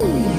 Ooh.